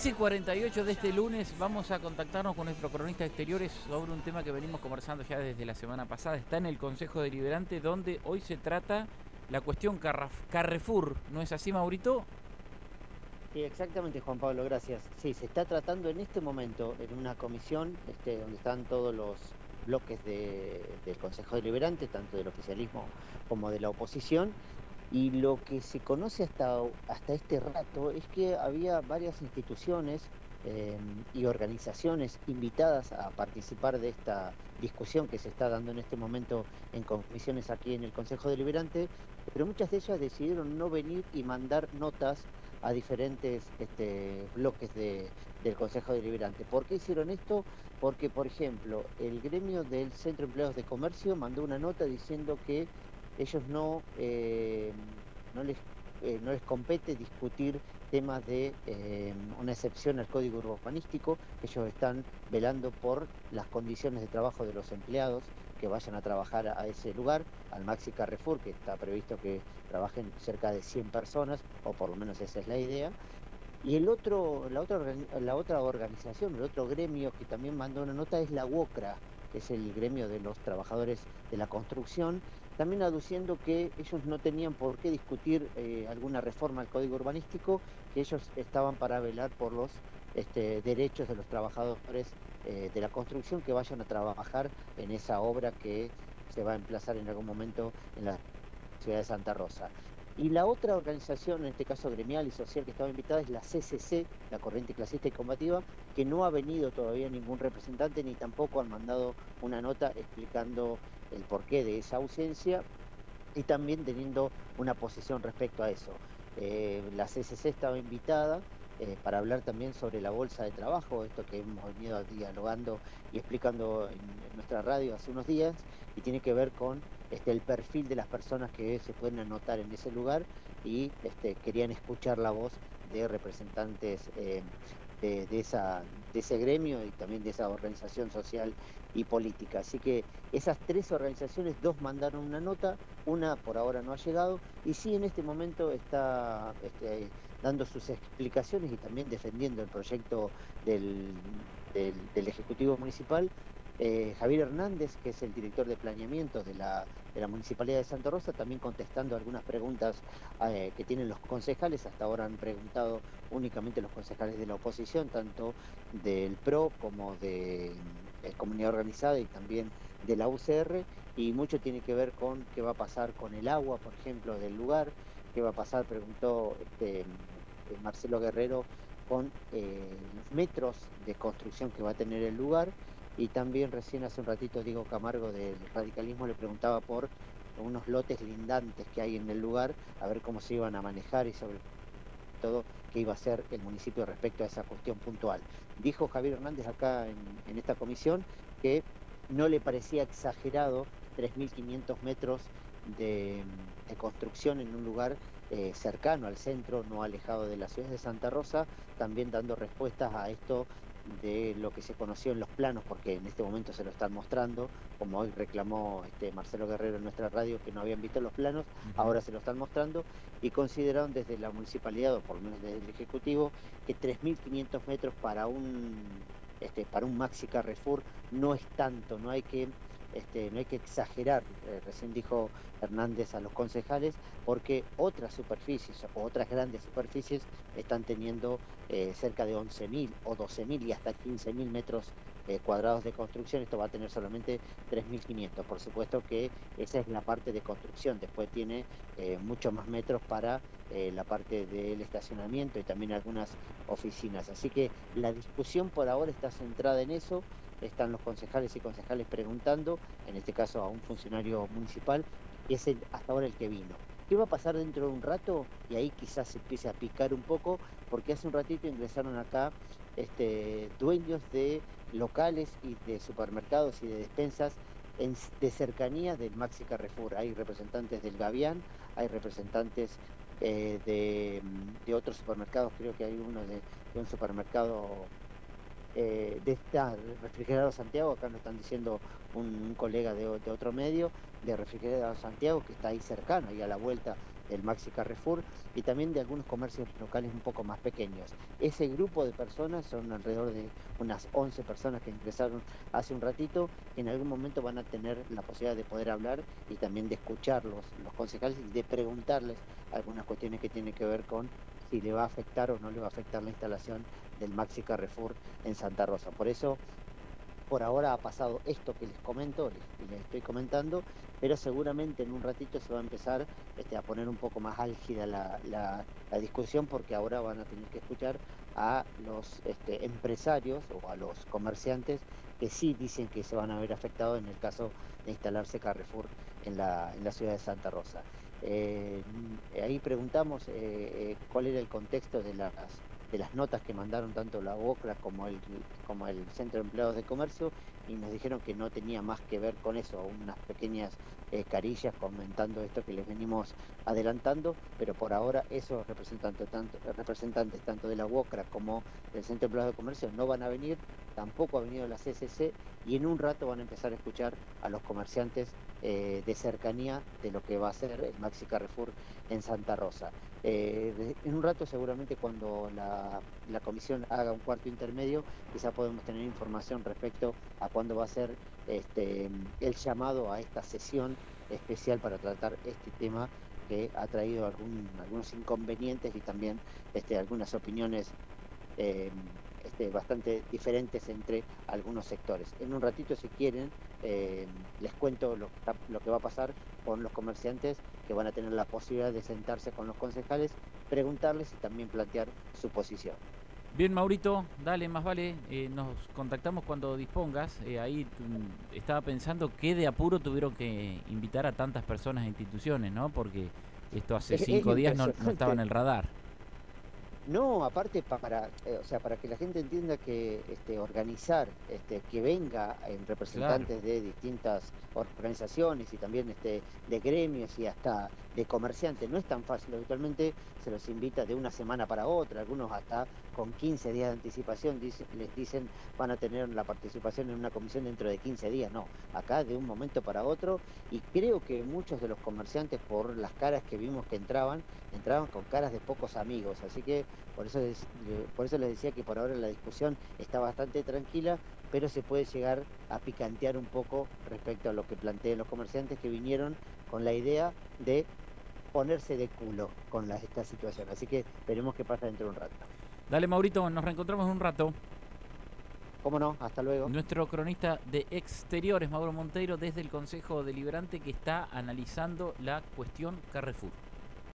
13 y 48 de este lunes vamos a contactarnos con nuestro cronista exteriores sobre un tema que venimos conversando ya desde la semana pasada. Está en el Consejo Deliberante donde hoy se trata la cuestión Carrefour. ¿No es así, Maurito? Sí, exactamente, Juan Pablo, gracias. Sí, se está tratando en este momento en una comisión este, donde están todos los bloques del Consejo Deliberante, tanto del oficialismo como de la oposición, y lo que se conoce hasta, hasta este rato es que había varias instituciones eh, y organizaciones invitadas a participar de esta discusión que se está dando en este momento en comisiones aquí en el Consejo Deliberante, pero muchas de ellas decidieron no venir y mandar notas a diferentes este, bloques del Consejo Deliberante. ¿Por qué hicieron esto? Porque, por ejemplo, el gremio del Centro de Empleados de Comercio mandó una nota diciendo que ellos no, eh, no, les, eh, no les compete discutir temas de eh, una excepción al código urbanístico, ellos están velando por las condiciones de trabajo de los empleados que vayan a trabajar a ese lugar, al Maxi Carrefour, que está previsto que trabajen cerca de 100 personas, o por lo menos esa es la idea. Y el otro, la, otra, la otra organización, el otro gremio que también mandó una nota es la UOCRA, que es el gremio de los trabajadores de la construcción, también aduciendo que ellos no tenían por qué discutir eh, alguna reforma al código urbanístico, que ellos estaban para velar por los este, derechos de los trabajadores eh, de la construcción que vayan a trabajar en esa obra que se va a emplazar en algún momento en la ciudad de Santa Rosa. Y la otra organización, en este caso gremial y social que estaba invitada, es la CCC, la Corriente Clasista y Combativa, que no ha venido todavía ningún representante ni tampoco han mandado una nota explicando el porqué de esa ausencia y también teniendo una posición respecto a eso. Eh, la CCC estaba invitada eh, para hablar también sobre la bolsa de trabajo, esto que hemos venido dialogando y explicando en, nuestra radio hace unos días, y tiene que ver con este, el perfil de las personas que se pueden anotar en ese lugar y este, querían escuchar la voz de representantes eh, de, esa, de ese gremio y también de esa organización social y política. Así que esas tres organizaciones, dos mandaron una nota, una por ahora no ha llegado y sí en este momento está este, dando sus explicaciones y también defendiendo el proyecto del, del Ejecutivo Municipal eh, Javier Hernández, que es el director de planeamiento de la, Municipalidad de Santa Rosa, también contestando algunas preguntas eh, que tienen los concejales. Hasta ahora han preguntado únicamente los concejales de la oposición, tanto del PRO como de eh, Comunidad Organizada y también de la UCR. Y mucho tiene que ver con qué va a pasar con el agua, por ejemplo, del lugar. ¿Qué va a pasar? Preguntó este, Marcelo Guerrero con los metros de construcción que va a tener el lugar y también recién hace un ratito Diego Camargo del radicalismo le preguntaba por unos lotes lindantes que hay en el lugar, a ver cómo se iban a manejar y sobre todo qué iba a hacer el municipio respecto a esa cuestión puntual. Dijo Javier Hernández acá en, esta comisión que no le parecía exagerado 3.500 metros de, construcción en un lugar eh, cercano al centro, no alejado de la ciudad de Santa Rosa, también dando respuestas a esto de lo que se conoció en los planos, porque en este momento se lo están mostrando, como hoy reclamó este Marcelo Guerrero en nuestra radio que no habían visto los planos, ahora se lo están mostrando, y consideraron desde la municipalidad, o por lo menos desde el Ejecutivo, que 3.500 metros para un, este, para un Maxi Carrefour no es tanto, no hay que este, no hay que exagerar, eh, recién dijo Hernández a los concejales, porque otras superficies o otras grandes superficies están teniendo eh, cerca de 11.000 o 12.000 y hasta 15.000 metros eh, cuadrados de construcción, esto va a tener solamente 3.500. Por supuesto que esa es la parte de construcción, después tiene muchos más metros para la parte del estacionamiento y también algunas oficinas. Así que la discusión por ahora está centrada en eso están los concejales y concejales preguntando, en este caso a un funcionario municipal, y es hasta ahora el que vino. ¿Qué va a pasar dentro de un rato? Y ahí quizás se empiece a picar un poco, porque hace un ratito ingresaron acá este, dueños de locales y de supermercados y de despensas de cercanía del Maxi Carrefour. Hay representantes del Gavián, hay representantes eh, de, otros supermercados, creo que hay uno de un supermercado eh, de esta refrigerado Santiago, acá nos están diciendo un, colega de, otro medio, de refrigerado Santiago, que está ahí cercano, ahí a la vuelta del Maxi Carrefour y también de algunos comercios locales un poco más pequeños. Ese grupo de personas son alrededor de unas 11 personas que ingresaron hace un ratito, en algún momento van a tener la posibilidad de poder hablar y también de escucharlos, los concejales y de preguntarles algunas cuestiones que tienen que ver con si le va a afectar o no le va a afectar la instalación del Maxi Carrefour en Santa Rosa. Por eso por ahora ha pasado esto que les comento, les, les estoy comentando, pero seguramente en un ratito se va a empezar este, a poner un poco más álgida la, discusión porque ahora van a tener que escuchar a los este, empresarios o a los comerciantes que sí dicen que se van a ver afectados en el caso de instalarse Carrefour en la, ciudad de Santa Rosa. Eh, ahí preguntamos eh, eh, cuál era el contexto de las de las notas que mandaron tanto la OCRA como el, como el Centro de Empleados de Comercio y nos dijeron que no tenía más que ver con eso, unas pequeñas carillas comentando esto que les venimos adelantando, pero por ahora esos representantes tanto, representantes tanto de la UOCRA como del Centro de Empleados de Comercio no van a venir, tampoco ha venido la CCC y en un rato van a empezar a escuchar a los comerciantes eh, de cercanía de lo que va a ser el Maxi Carrefour en Santa Rosa. Eh, en un rato seguramente cuando la, comisión haga un cuarto intermedio, quizá podemos tener información respecto a cuándo va a ser este, el llamado a esta sesión especial para tratar este tema que ha traído algunos inconvenientes y también este, algunas opiniones eh, este, bastante diferentes entre algunos sectores. En un ratito, si quieren, eh, les cuento lo, lo, que va a pasar con los comerciantes que van a tener la posibilidad de sentarse con los concejales, preguntarles y también plantear su posición. Bien, Maurito, dale, más vale, eh, nos contactamos cuando dispongas. Eh, ahí mm, estaba pensando que de apuro tuvieron que invitar a tantas personas e instituciones, ¿no? Porque esto hace cinco días no, no estaba en el radar. No, aparte para, eh, o sea, para que la gente entienda que este, organizar, este, que venga en representantes de distintas organizaciones y también este, de gremios y hasta de comerciantes no es tan fácil. Habitualmente se los invita de una semana para otra, algunos hasta con 15 días de anticipación les dicen van a tener la participación en una comisión dentro de 15 días. No, acá de un momento para otro y creo que muchos de los comerciantes por las caras que vimos que entraban, entraban con caras de pocos amigos. Así que por eso, por eso les decía que por ahora la discusión está bastante tranquila, pero se puede llegar a picantear un poco respecto a lo que plantean los comerciantes que vinieron con la idea de ponerse de culo con esta situación. Así que veremos qué pasa dentro de un rato. Dale, Maurito, nos reencontramos en un rato. ¿Cómo no? Hasta luego. Nuestro cronista de exteriores, Mauro Monteiro, desde el Consejo Deliberante que está analizando la cuestión Carrefour.